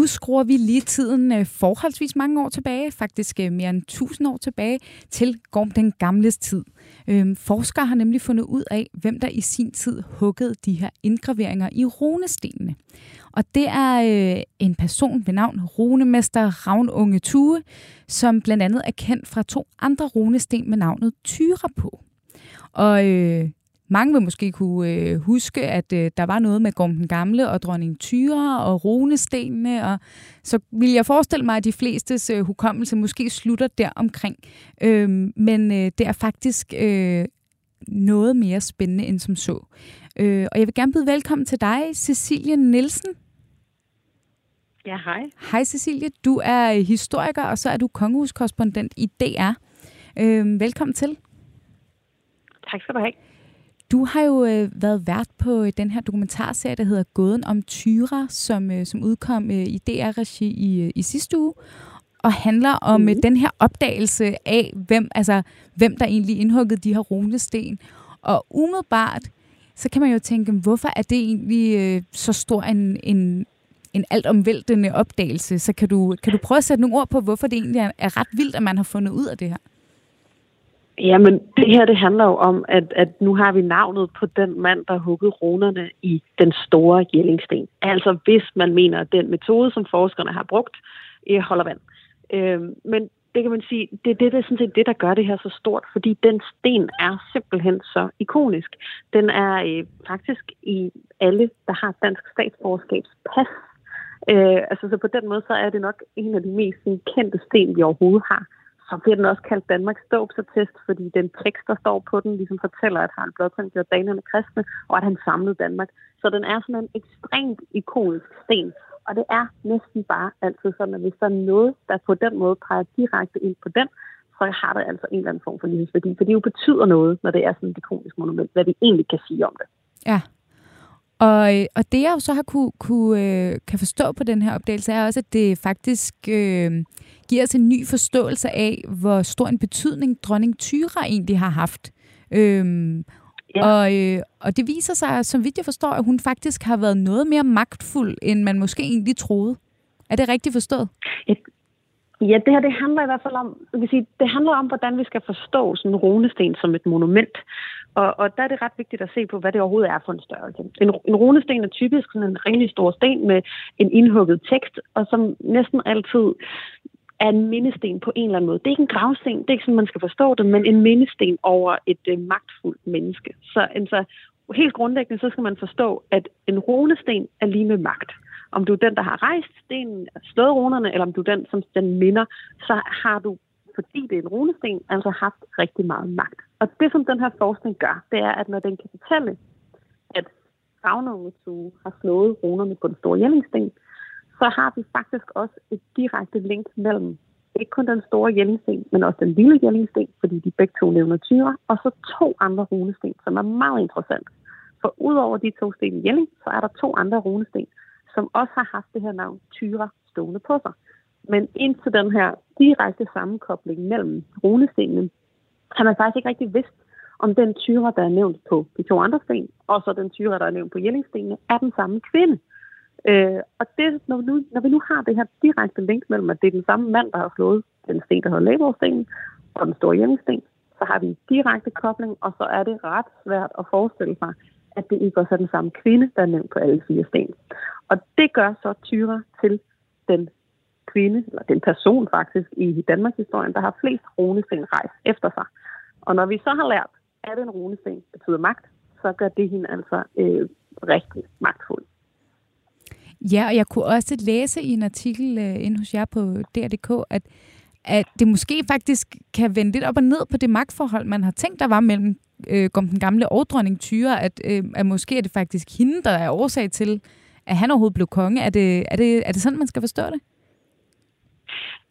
Nu skruer vi lige tiden øh, forholdsvis mange år tilbage, faktisk øh, mere end 1000 år tilbage, til Gorm den Gamles tid. Øhm, forskere har nemlig fundet ud af, hvem der i sin tid huggede de her indgraveringer i runestenene. Og det er øh, en person ved navn runemester Ravnunge Tue, som blandt andet er kendt fra to andre runesten med navnet Tyra på. Og øh, mange vil måske kunne øh, huske, at øh, der var noget med Gorm den Gamle og dronning Tyre og runestenene, og så vil jeg forestille mig, at de flestes øh, hukommelse måske slutter der omkring. Øh, men øh, det er faktisk øh, noget mere spændende end som så. Øh, og jeg vil gerne byde velkommen til dig, Cecilie Nielsen. Ja, hej. Hej Cecilie, du er historiker, og så er du kongehuskorrespondent i DR. Øh, velkommen til. Tak skal du have. Du har jo øh, været vært på øh, den her dokumentarserie, der hedder Gåden om Tyra, som, øh, som udkom øh, i DR-regi i, øh, i sidste uge, og handler om mm. øh, den her opdagelse af, hvem, altså, hvem der egentlig indhuggede de her runesten. Og umiddelbart, så kan man jo tænke, hvorfor er det egentlig øh, så stor en, en, en altomvæltende opdagelse? Så kan du, kan du prøve at sætte nogle ord på, hvorfor det egentlig er, er ret vildt, at man har fundet ud af det her? Jamen, det her det handler jo om, at, at nu har vi navnet på den mand, der huggede runerne i den store Jellingsten. Altså hvis man mener, at den metode, som forskerne har brugt, øh, holder vand. Øh, men det kan man sige, det, det, det er sådan set det, der gør det her så stort, fordi den sten er simpelthen så ikonisk. Den er øh, faktisk i alle, der har dansk statsborgerskabs pas. Øh, altså så på den måde, så er det nok en af de mest kendte sten, vi overhovedet har. Så bliver den også kaldt Danmarks dåbsattest, fordi den tekst, der står på den, ligesom fortæller, at Harald Blåtand gjorde danerne kristne, og at han samlede Danmark. Så den er sådan en ekstremt ikonisk sten. Og det er næsten bare altid sådan, at hvis der er noget, der på den måde peger direkte ind på den, så har det altså en eller anden form for lighedsværdi. For det jo betyder noget, når det er sådan et ikonisk monument, hvad vi egentlig kan sige om det. Ja. Og, og det jeg jo så har kunne, kunne, øh, kan forstå på den her opdagelse, er også, at det faktisk øh, giver os en ny forståelse af, hvor stor en betydning dronning Tyra egentlig har haft. Øhm, Ja. Og, øh, og det viser sig, som vidt jeg forstår, at hun faktisk har været noget mere magtfuld, end man måske egentlig troede. Er det rigtigt forstået? Ja, ja det her det handler i hvert fald om, vil sige, det handler om, hvordan vi skal forstå sådan en runesten som et monument. Og, og der er det ret vigtigt at se på, hvad det overhovedet er for en størrelse. En, en runesten er typisk sådan en rimelig stor sten med en indhugget tekst, og som næsten altid er en mindesten på en eller anden måde. Det er ikke en gravsten, det er ikke sådan, man skal forstå det, men en mindesten over et øh, magtfuldt menneske. Så altså, helt grundlæggende, så skal man forstå, at en runesten er lige med magt. Om du er den, der har rejst stenen, slået runerne, eller om du er den, som den minder, så har du, fordi det er en runesten, altså haft rigtig meget magt. Og det, som den her forskning gør, det er, at når den kan fortælle, at Ravnungesu har slået runerne på den store Jellingsten, så har vi faktisk også et direkte link mellem ikke kun den store Jellingsten, men også den lille Jellingsten, fordi de begge to nævner tyre, og så to andre runesten, som er meget interessant. For udover de to sten i Jelling, så er der to andre runesten, som også har haft det her navn Tyra stående på sig. Men indtil den her direkte sammenkobling mellem runestenene, har man faktisk ikke rigtig vidst, om den tyre, der er nævnt på de to andre sten, og så den tyre, der er nævnt på Jellingstenene, er den samme kvinde. Øh, og det, når, vi nu, når vi nu har det her direkte link mellem, at det er den samme mand, der har slået den sten, der hedder Læborgstenen, og den store Jellingsten, så har vi en direkte kobling, og så er det ret svært at forestille sig, at det ikke også er den samme kvinde, der er nævnt på alle fire sten. Og det gør så Tyra til den kvinde, eller den person faktisk, i Danmarks historie, der har flest runesten rejst efter sig. Og når vi så har lært, at en runesten betyder magt, så gør det hende altså øh, rigtig magtfuld. Ja, og jeg kunne også læse i en artikel øh, inde hos jer på DR.dk, at, at det måske faktisk kan vende lidt op og ned på det magtforhold, man har tænkt, der var mellem øh, den gamle og dronning Tyre, at, øh, at måske er det faktisk hende, der er årsag til, at han overhovedet blev konge. Er det, er det, er det sådan, man skal forstå det?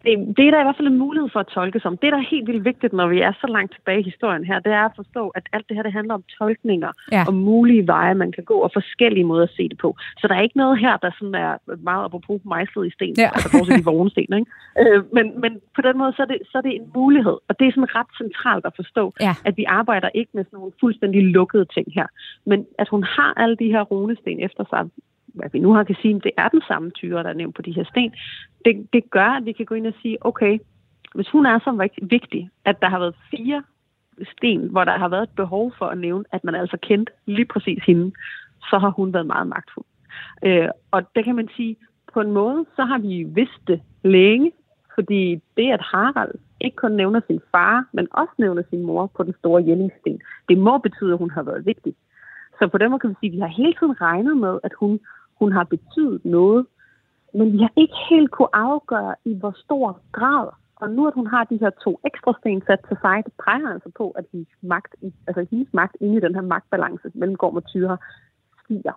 Det, det er der i hvert fald en mulighed for at tolke som. Det, der er helt vildt vigtigt, når vi er så langt tilbage i historien her, det er at forstå, at alt det her det handler om tolkninger ja. og mulige veje, man kan gå, og forskellige måder at se det på. Så der er ikke noget her, der sådan er meget apropos mejslet i sten, ja. altså bortset de vognsten. Ikke? Øh, men, men på den måde, så er, det, så er det en mulighed, og det er sådan ret centralt at forstå, ja. at vi arbejder ikke med sådan nogle fuldstændig lukkede ting her, men at hun har alle de her runesten efter sig, hvad vi nu har kan sige, det er den samme tyre, der er nævnt på de her sten, det, det gør, at vi kan gå ind og sige, okay, hvis hun er så vigtig, at der har været fire sten, hvor der har været et behov for at nævne, at man altså kendt lige præcis hende, så har hun været meget magtfuld. Øh, og det kan man sige, på en måde, så har vi vidst det længe, fordi det, at Harald ikke kun nævner sin far, men også nævner sin mor på den store Jellingsten, det må betyde, at hun har været vigtig. Så på den måde kan vi sige, at vi har hele tiden regnet med, at hun hun har betydet noget. Men vi har ikke helt kunne afgøre, i hvor stor grad. Og nu at hun har de her to ekstra sten sat til sig, det peger altså på, at hendes magt, altså hendes magt inde i den her magtbalance mellem Gorm og Tyre stiger.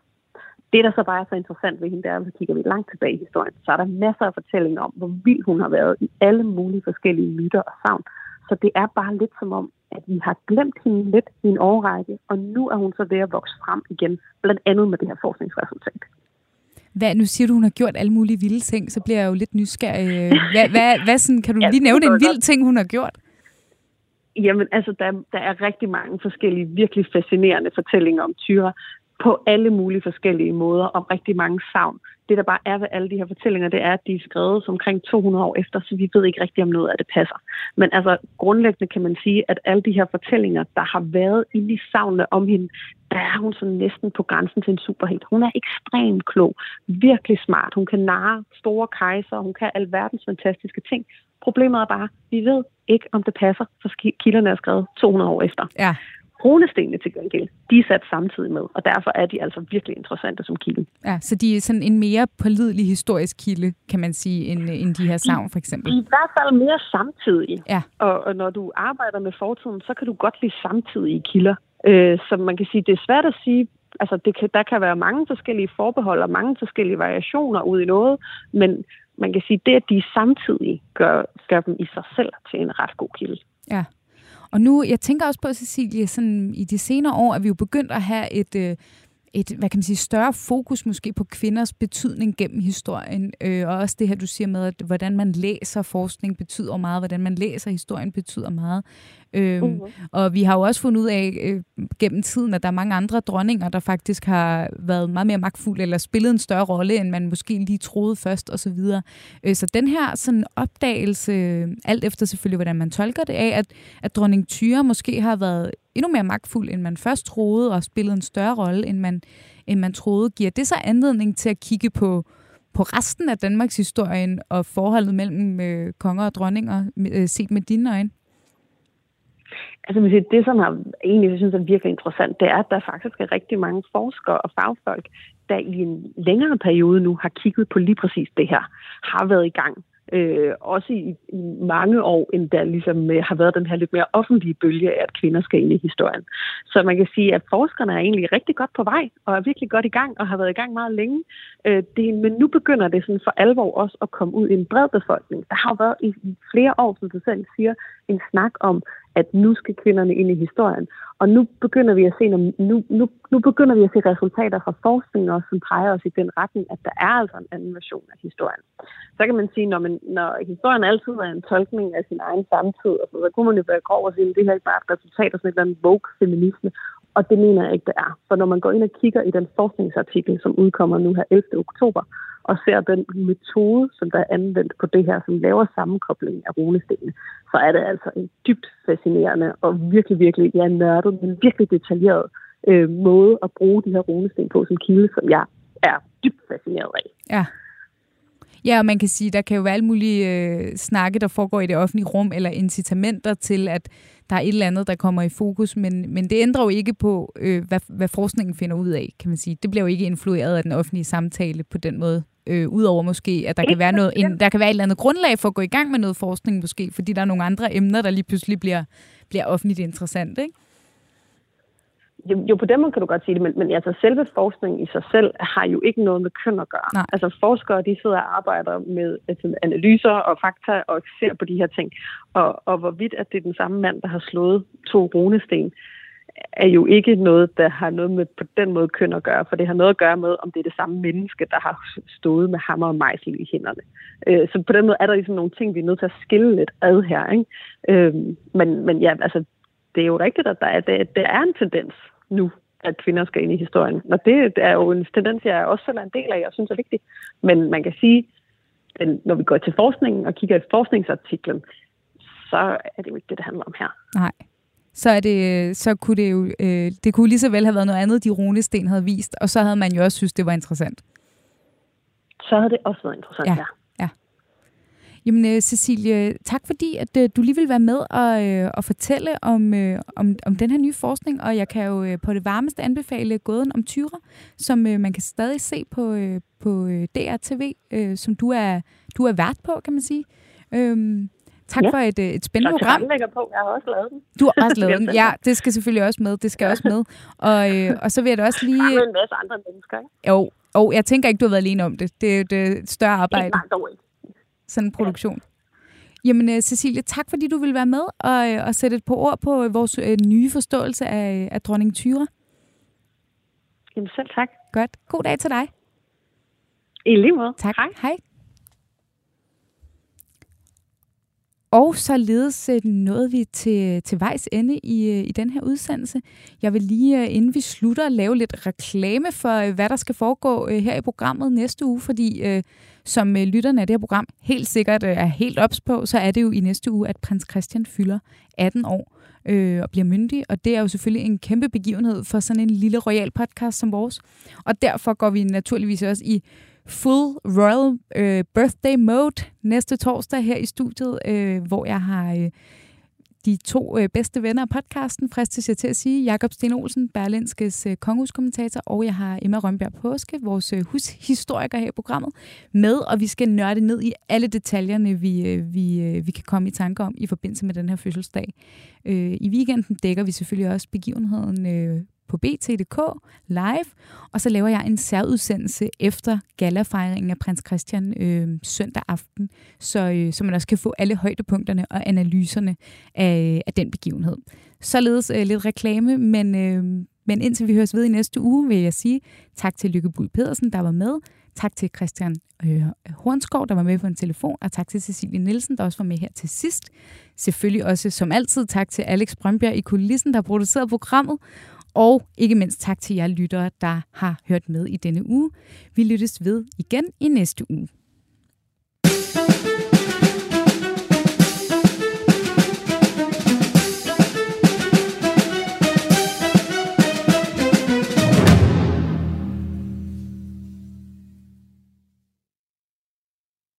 Det, der så bare er så interessant ved hende, det er, at kigger vi langt tilbage i historien, så er der masser af fortællinger om, hvor vild hun har været i alle mulige forskellige myter og savn. Så det er bare lidt som om, at vi har glemt hende lidt i en årrække, og nu er hun så ved at vokse frem igen, blandt andet med det her forskningsresultat. Hvad, nu siger du, hun har gjort alle mulige vilde ting, så bliver jeg jo lidt nysgerrig. Hvad, hvad, hvad sådan, kan du [laughs] ja, lige nævne en vild ting, hun har gjort? Jamen, altså, der, der er rigtig mange forskellige, virkelig fascinerende fortællinger om Tyra på alle mulige forskellige måder, om rigtig mange savn. Det, der bare er ved alle de her fortællinger, det er, at de er skrevet som omkring 200 år efter, så vi ved ikke rigtigt, om noget af det passer. Men altså, grundlæggende kan man sige, at alle de her fortællinger, der har været inde i savnene om hende, der er hun sådan næsten på grænsen til en superhelt. Hun er ekstremt klog, virkelig smart. Hun kan narre store kejser, hun kan alverdens fantastiske ting. Problemet er bare, at vi ved ikke, om det passer, for kilderne er skrevet 200 år efter. Ja. Runestenene til gengæld, de er sat samtidig med, og derfor er de altså virkelig interessante som kilde. Ja, så de er sådan en mere pålidelig historisk kilde, kan man sige, end, end de her savn for eksempel. I, I hvert fald mere samtidige. Ja. Og, og når du arbejder med fortiden, så kan du godt lide samtidige kilder. Øh, så man kan sige, det er svært at sige, altså det kan, der kan være mange forskellige forbehold og mange forskellige variationer ud i noget, men man kan sige, det, at de samtidig gør, gør dem i sig selv til en ret god kilde. Ja. Og nu, jeg tænker også på, Cecilie, sådan i de senere år, at vi jo begyndt at have et, øh, et hvad kan man sige, større fokus måske på kvinders betydning gennem historien. Øh, og også det her, du siger med, at hvordan man læser forskning betyder meget, hvordan man læser historien betyder meget. Øh, uh-huh. Og vi har jo også fundet ud af øh, gennem tiden, at der er mange andre dronninger, der faktisk har været meget mere magtfulde, eller spillet en større rolle, end man måske lige troede først, osv. Så, videre. øh, så den her sådan opdagelse, alt efter selvfølgelig, hvordan man tolker det af, at, at dronning Tyre måske har været endnu mere magtfuld, end man først troede, og spillet en større rolle, end man, end man troede. Giver det så anledning til at kigge på, på resten af Danmarks historien og forholdet mellem øh, konger og dronninger, øh, set med dine øjne? Altså, det, som har, egentlig jeg synes er virkelig interessant, det er, at der faktisk er rigtig mange forskere og fagfolk, der i en længere periode nu har kigget på lige præcis det her, har været i gang øh, også i, i mange år, end der ligesom øh, har været den her lidt mere offentlige bølge af, at kvinder skal ind i historien. Så man kan sige, at forskerne er egentlig rigtig godt på vej, og er virkelig godt i gang, og har været i gang meget længe. Øh, det, men nu begynder det sådan for alvor også at komme ud i en bred befolkning. Der har jo været i, i flere år, som du selv siger, en snak om, at nu skal kvinderne ind i historien. Og nu begynder vi at se, nu, nu, nu begynder vi at se resultater fra forskning også, som peger os i den retning, at der er altså en anden version af historien. Så kan man sige, når, man, når historien altid er en tolkning af sin egen samtid, så, så kunne man jo være grov og sige, at det her er bare et resultat af sådan et eller andet woke-feminisme. Og det mener jeg ikke, det er. For når man går ind og kigger i den forskningsartikel, som udkommer nu her 11. oktober, og ser den metode, som der er anvendt på det her, som laver sammenkobling af runestenene, så er det altså en dybt fascinerende og virkelig, virkelig, ja, nørdet, men virkelig detaljeret øh, måde at bruge de her runesten på som kilde, som jeg er dybt fascineret af. Ja. Ja, og man kan sige, der kan jo være alle mulige øh, snakke, der foregår i det offentlige rum, eller incitamenter til, at der er et eller andet, der kommer i fokus, men, men det ændrer jo ikke på, øh, hvad, hvad forskningen finder ud af, kan man sige. Det bliver jo ikke influeret af den offentlige samtale på den måde, øh, udover måske, at der kan, være noget, en, der kan være et eller andet grundlag for at gå i gang med noget forskning måske, fordi der er nogle andre emner, der lige pludselig bliver, bliver offentligt interessant, ikke? Jo, jo, på den måde kan du godt sige det, men, men altså, selve forskningen i sig selv har jo ikke noget med køn at gøre. Nej. Altså forskere, de sidder og arbejder med altså, analyser og fakta og ser på de her ting. Og, og hvorvidt at det er den samme mand, der har slået to runesten, er jo ikke noget, der har noget med på den måde køn at gøre, for det har noget at gøre med, om det er det samme menneske, der har stået med hammer og mejsel i hænderne. Øh, så på den måde er der ligesom nogle ting, vi er nødt til at skille lidt ad her. Ikke? Øh, men, men ja, altså, det er jo rigtigt, at der er, det, der er en tendens nu, at kvinder skal ind i historien. Og det er jo en tendens, jeg også selv er en del af, og synes er vigtig. Men man kan sige, at når vi går til forskningen og kigger i forskningsartiklen, så er det jo ikke det, det handler om her. Nej. Så, er det, så kunne det jo øh, det kunne lige så vel have været noget andet, de runesten havde vist, og så havde man jo også synes, det var interessant. Så havde det også været interessant, ja. ja. Jamen, øh, Cecilie, tak fordi, at øh, du lige vil være med og, øh, og fortælle om, om, om den her nye forskning, og jeg kan jo på det varmeste anbefale Gåden om Tyre, som man kan stadig se på, på DRTV, som du er, du er vært på, kan man sige. Øhm, tak ja. for et, et spændende program. Jeg på, jeg har også lavet den. Du har også lavet [laughs] den, ja, det skal selvfølgelig også med, det skal også med. Og, og så vil jeg da også lige... Der er en masse andre mennesker, ikke? Jo, og jeg tænker ikke, du har været alene om det. Det er et større arbejde. Nej, dog ikke sådan en produktion. Ja. Jamen, uh, Cecilie, tak fordi du vil være med og, uh, og sætte et par ord på uh, vores uh, nye forståelse af, af dronning Tyre. Jamen selv tak. Godt. God dag til dig. I lige måde. Tak. Hej. Hej. Og således øh, nåede vi til, til vejs ende i, øh, i den her udsendelse. Jeg vil lige, øh, inden vi slutter, lave lidt reklame for, hvad der skal foregå her i programmet næste uge, fordi som øh, lytterne af det her program helt sikkert øh, er helt ops på, så er det jo i næste uge, at prins Christian fylder 18 år øh, og bliver myndig, og det er jo selvfølgelig en kæmpe begivenhed for sådan en lille royal podcast som vores. Og derfor går vi naturligvis også i full royal øh, birthday mode næste torsdag her i studiet, øh, hvor jeg har øh, de to øh, bedste venner af podcasten, fristes jeg til at sige, Jakob Sten Olsen, Berlinskes øh, kongehuskommentator, og jeg har Emma Rønbjerg Påske, vores øh, hushistoriker her i programmet, med, og vi skal nørde ned i alle detaljerne, vi, øh, vi, øh, vi kan komme i tanke om i forbindelse med den her fødselsdag. Øh, I weekenden dækker vi selvfølgelig også begivenheden øh, på BT.dk live, og så laver jeg en særudsendelse efter galafejringen af prins Christian øh, søndag aften, så, øh, så man også kan få alle højdepunkterne og analyserne af, af den begivenhed. Således øh, lidt reklame, men, øh, men indtil vi høres ved i næste uge, vil jeg sige tak til Lykke Bull Pedersen, der var med. Tak til Christian øh, Hornskov, der var med på en telefon, og tak til Cecilie Nielsen, der også var med her til sidst. Selvfølgelig også, som altid, tak til Alex Brønbjerg i kulissen, der har produceret programmet. Og ikke mindst tak til jer lyttere, der har hørt med i denne uge. Vi lyttes ved igen i næste uge.